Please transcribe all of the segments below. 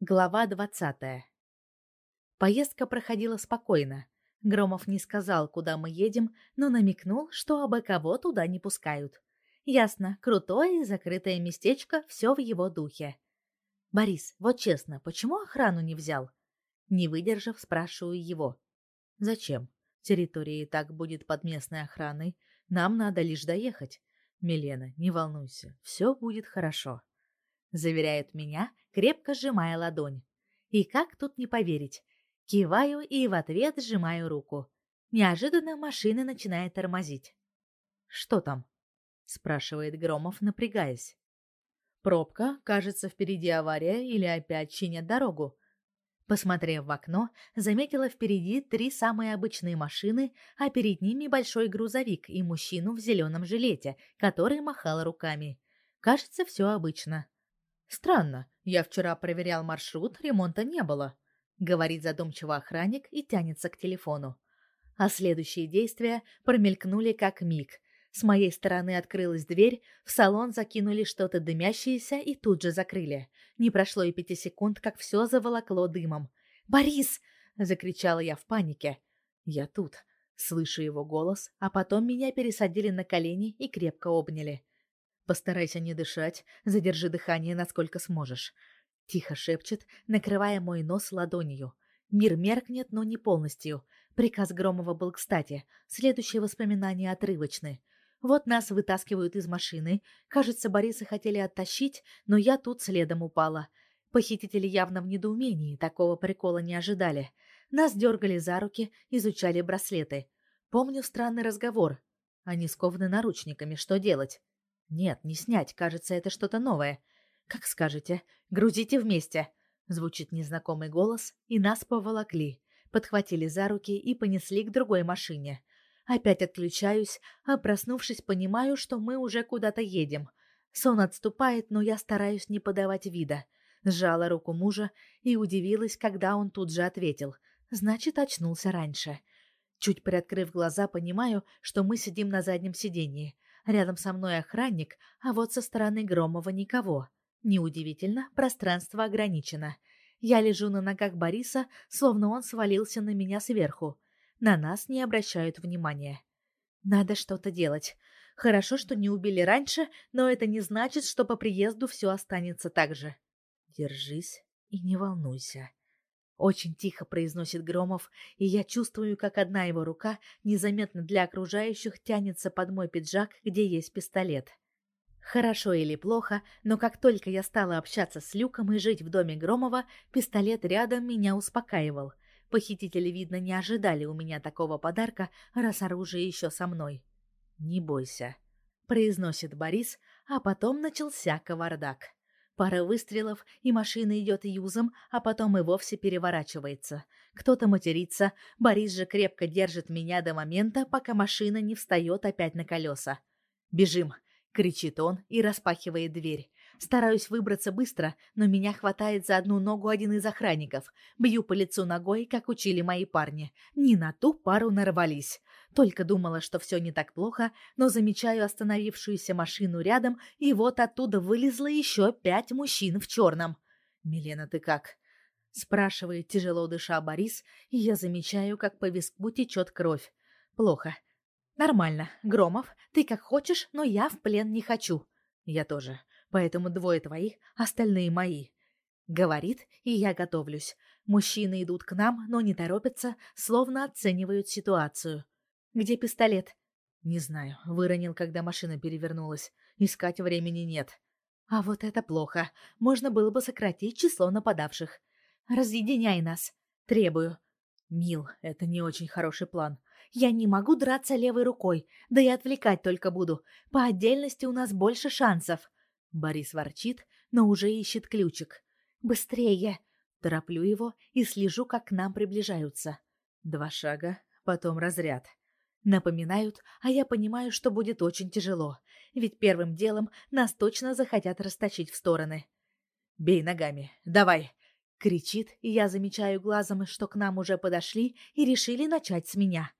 Глава двадцатая. Поездка проходила спокойно. Громов не сказал, куда мы едем, но намекнул, что абы кого туда не пускают. Ясно, крутое и закрытое местечко, все в его духе. «Борис, вот честно, почему охрану не взял?» Не выдержав, спрашиваю его. «Зачем? Территория и так будет под местной охраной. Нам надо лишь доехать. Милена, не волнуйся, все будет хорошо» заверяет меня, крепко сжимая ладонь. И как тут не поверить? Киваю и в ответ сжимаю руку. Неожиданно машина начинает тормозить. «Что там?» — спрашивает Громов, напрягаясь. «Пробка, кажется, впереди авария или опять чинят дорогу». Посмотрев в окно, заметила впереди три самые обычные машины, а перед ними большой грузовик и мужчину в зеленом жилете, который махал руками. Кажется, все обычно. Странно, я вчера проверял маршрут, ремонта не было, говорит задумчиво охранник и тянется к телефону. А следующие действия промелькнули как миг. С моей стороны открылась дверь, в салон закинули что-то дымящееся и тут же закрыли. Не прошло и пяти секунд, как все заволокло дымом. «Борис!» — закричала я в панике. «Я тут». Слышу его голос, а потом меня пересадили на колени и крепко обняли. Постарайся не дышать, задержи дыхание насколько сможешь. Тихо шепчет, накрывая мой нос ладонью. Мир меркнет, но не полностью. Приказ Громова был кстати. Следующие воспоминания отрывочны. Вот нас вытаскивают из машины. Кажется, Бориса хотели оттащить, но я тут следом упала. Похитители явно в недоумении, такого прикола не ожидали. Нас дергали за руки, изучали браслеты. Помню странный разговор. Они скованы наручниками, что делать? Нет, не снять, кажется, это что-то новое. Как скажете, грузите вместе. Звучит незнакомый голос, и нас поволокли. Подхватили за руки и понесли к другой машине. Опять отключаюсь, а проснувшись, понимаю, что мы уже куда-то едем. Сон отступает, но я стараюсь не подавать вида. Сжала руку мужа и удивилась, когда он тут же ответил. Значит, очнулся раньше. Чуть приоткрыв глаза, понимаю, что мы сидим на заднем сиденье. Рядом со мной охранник, а вот со стороны Громова никого. Неудивительно, пространство ограничено. Я лежу на ногах Бориса, словно он свалился на меня сверху. На нас не обращают внимания. Надо что-то делать. Хорошо, что не убили раньше, но это не значит, что по приезду все останется так же. Держись и не волнуйся. Очень тихо произносит Громов, и я чувствую, как одна его рука незаметно для окружающих тянется под мой пиджак, где есть пистолет. Хорошо или плохо, но как только я стала общаться с Люком и жить в доме Громова, пистолет рядом меня успокаивал. Похитители, видно, не ожидали у меня такого подарка, раз оружие еще со мной. «Не бойся», — произносит Борис, а потом начался кавардак. Пара выстрелов, и машина идет юзом, а потом и вовсе переворачивается. Кто-то матерится, Борис же крепко держит меня до момента, пока машина не встает опять на колеса. «Бежим!» — кричит он и распахивает дверь. Стараюсь выбраться быстро, но меня хватает за одну ногу один из охранников. Бью по лицу ногой, как учили мои парни. Не на ту пару нарвались. Только думала, что все не так плохо, но замечаю остановившуюся машину рядом, и вот оттуда вылезло еще пять мужчин в черном. «Милена, ты как?» — спрашивает тяжело дыша Борис, и я замечаю, как по виску течет кровь. «Плохо. Нормально. Громов, ты как хочешь, но я в плен не хочу. Я тоже поэтому двое твоих, остальные мои. Говорит, и я готовлюсь. Мужчины идут к нам, но не торопятся, словно оценивают ситуацию. Где пистолет? Не знаю, выронил, когда машина перевернулась. Искать времени нет. А вот это плохо. Можно было бы сократить число нападавших. Разъединяй нас. Требую. Мил, это не очень хороший план. Я не могу драться левой рукой, да и отвлекать только буду. По отдельности у нас больше шансов. Борис ворчит, но уже ищет ключик. «Быстрее!» Тороплю его и слежу, как к нам приближаются. Два шага, потом разряд. Напоминают, а я понимаю, что будет очень тяжело, ведь первым делом нас точно захотят растащить в стороны. «Бей ногами, давай!» — кричит, и я замечаю глазом, что к нам уже подошли и решили начать с меня.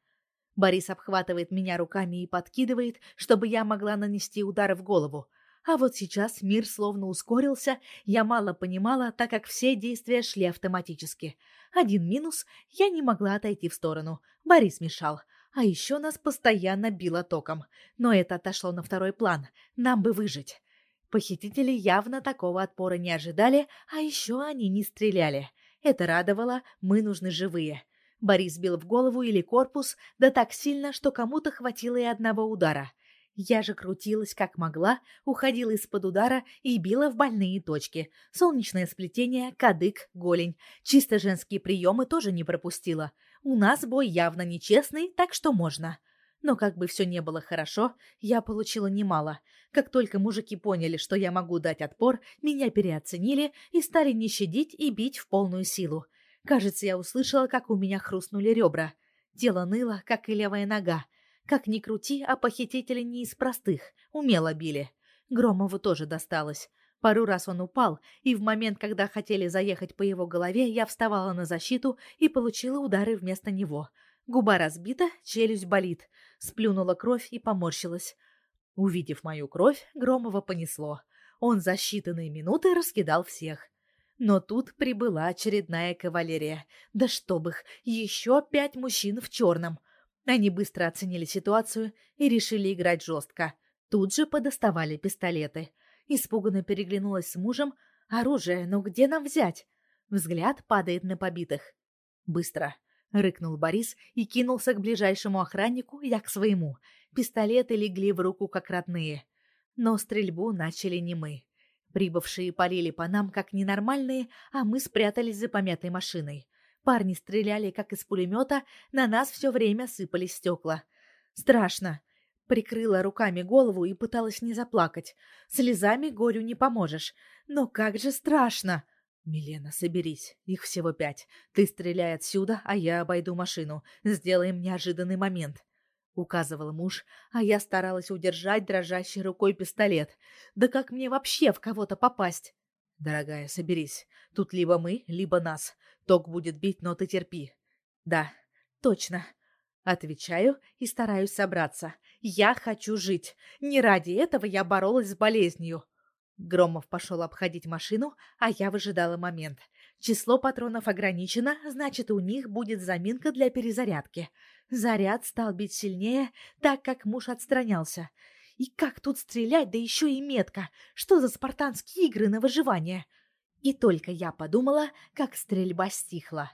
Борис обхватывает меня руками и подкидывает, чтобы я могла нанести удар в голову, А вот сейчас мир словно ускорился, я мало понимала, так как все действия шли автоматически. Один минус – я не могла отойти в сторону. Борис мешал. А еще нас постоянно било током. Но это отошло на второй план. Нам бы выжить. Похитители явно такого отпора не ожидали, а еще они не стреляли. Это радовало, мы нужны живые. Борис бил в голову или корпус, да так сильно, что кому-то хватило и одного удара. Я же крутилась как могла, уходила из-под удара и била в больные точки. Солнечное сплетение, кадык, голень. Чисто женские приемы тоже не пропустила. У нас бой явно нечестный, так что можно. Но как бы все не было хорошо, я получила немало. Как только мужики поняли, что я могу дать отпор, меня переоценили и стали не щадить и бить в полную силу. Кажется, я услышала, как у меня хрустнули ребра. Тело ныло, как и левая нога. Как ни крути, а похитители не из простых, умело били. Громову тоже досталось. Пару раз он упал, и в момент, когда хотели заехать по его голове, я вставала на защиту и получила удары вместо него. Губа разбита, челюсть болит. Сплюнула кровь и поморщилась. Увидев мою кровь, Громова понесло. Он за считанные минуты раскидал всех. Но тут прибыла очередная кавалерия. Да чтоб их, еще пять мужчин в черном. Они быстро оценили ситуацию и решили играть жестко. Тут же подоставали пистолеты. Испуганно переглянулась с мужем. «Оружие, ну где нам взять?» Взгляд падает на побитых. «Быстро!» — рыкнул Борис и кинулся к ближайшему охраннику, я к своему. Пистолеты легли в руку, как родные. Но стрельбу начали не мы. Прибывшие полили по нам, как ненормальные, а мы спрятались за помятой машиной. Парни стреляли, как из пулемета, на нас все время сыпались стекла. Страшно. Прикрыла руками голову и пыталась не заплакать. Слезами горю не поможешь. Но как же страшно! «Милена, соберись. Их всего пять. Ты стреляй отсюда, а я обойду машину. Сделаем неожиданный момент», — указывал муж, а я старалась удержать дрожащей рукой пистолет. «Да как мне вообще в кого-то попасть?» «Дорогая, соберись. Тут либо мы, либо нас. Ток будет бить, но ты терпи». «Да, точно». Отвечаю и стараюсь собраться. Я хочу жить. Не ради этого я боролась с болезнью. Громов пошел обходить машину, а я выжидала момент. Число патронов ограничено, значит, у них будет заминка для перезарядки. Заряд стал бить сильнее, так как муж отстранялся. И как тут стрелять, да еще и метко? Что за спартанские игры на выживание? И только я подумала, как стрельба стихла.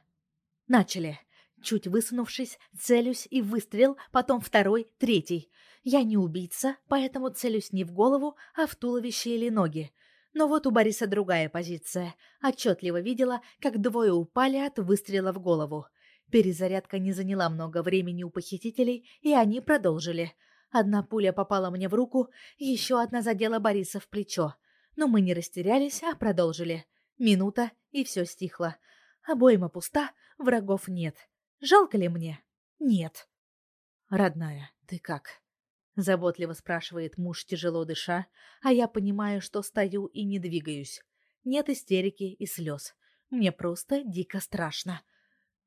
Начали. Чуть высунувшись, целюсь и выстрел, потом второй, третий. Я не убийца, поэтому целюсь не в голову, а в туловище или ноги. Но вот у Бориса другая позиция. Отчетливо видела, как двое упали от выстрела в голову. Перезарядка не заняла много времени у похитителей, и они продолжили. Одна пуля попала мне в руку, еще одна задела Бориса в плечо. Но мы не растерялись, а продолжили. Минута, и все стихло. Обойма пуста, врагов нет. Жалко ли мне? Нет. Родная, ты как? Заботливо спрашивает муж, тяжело дыша, а я понимаю, что стою и не двигаюсь. Нет истерики и слез. Мне просто дико страшно.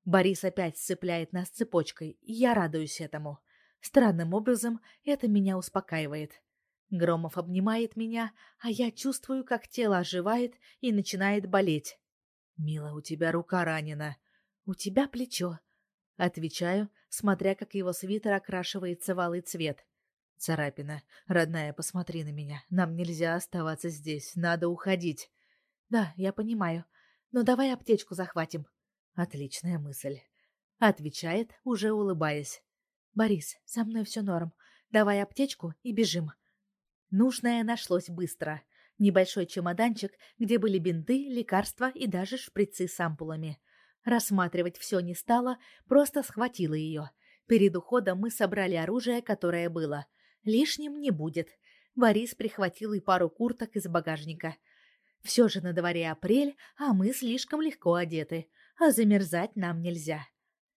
Борис опять сцепляет нас цепочкой, я радуюсь этому. Странным образом это меня успокаивает. Громов обнимает меня, а я чувствую, как тело оживает и начинает болеть. «Мила, у тебя рука ранена. У тебя плечо». Отвечаю, смотря как его свитер окрашивается в алый цвет. «Царапина. Родная, посмотри на меня. Нам нельзя оставаться здесь. Надо уходить». «Да, я понимаю. Но давай аптечку захватим». «Отличная мысль». Отвечает, уже улыбаясь. «Борис, со мной все норм. Давай аптечку и бежим». Нужное нашлось быстро. Небольшой чемоданчик, где были бинты, лекарства и даже шприцы с ампулами. Рассматривать все не стала, просто схватила ее. Перед уходом мы собрали оружие, которое было. Лишним не будет. Борис прихватил и пару курток из багажника. Все же на дворе апрель, а мы слишком легко одеты, а замерзать нам нельзя.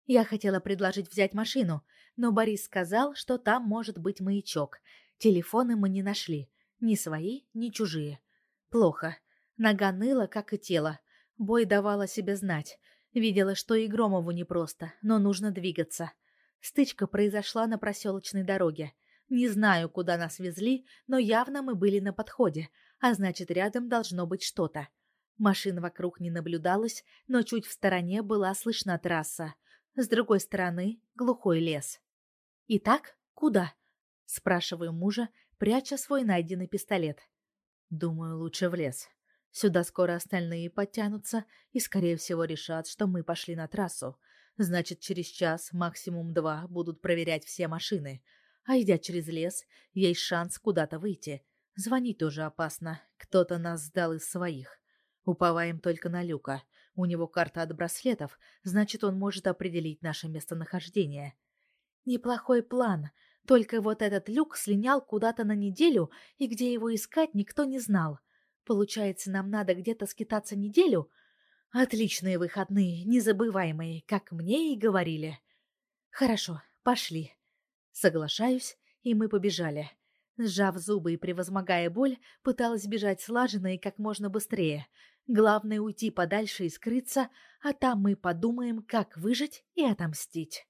Я хотела предложить взять машину, но Борис сказал, что там может быть маячок. Телефоны мы не нашли. Ни свои, ни чужие. Плохо. Нога ныла, как и тело. Бой давала себе знать. Видела, что и Громову непросто, но нужно двигаться. Стычка произошла на проселочной дороге. Не знаю, куда нас везли, но явно мы были на подходе, а значит, рядом должно быть что-то. Машин вокруг не наблюдалось, но чуть в стороне была слышна трасса. С другой стороны — глухой лес. «Итак, куда?» — спрашиваю мужа, пряча свой найденный пистолет. «Думаю, лучше в лес. Сюда скоро остальные подтянутся и, скорее всего, решат, что мы пошли на трассу. Значит, через час, максимум два, будут проверять все машины. А идя через лес, есть шанс куда-то выйти. Звонить тоже опасно. Кто-то нас сдал из своих. Уповаем только на Люка. У него карта от браслетов, значит, он может определить наше местонахождение. Неплохой план. Только вот этот Люк слинял куда-то на неделю, и где его искать никто не знал. Получается, нам надо где-то скитаться неделю? Отличные выходные, незабываемые, как мне и говорили. Хорошо, пошли. Соглашаюсь, и мы побежали. Сжав зубы и превозмогая боль, пыталась бежать слаженно и как можно быстрее. Главное уйти подальше и скрыться, а там мы подумаем, как выжить и отомстить.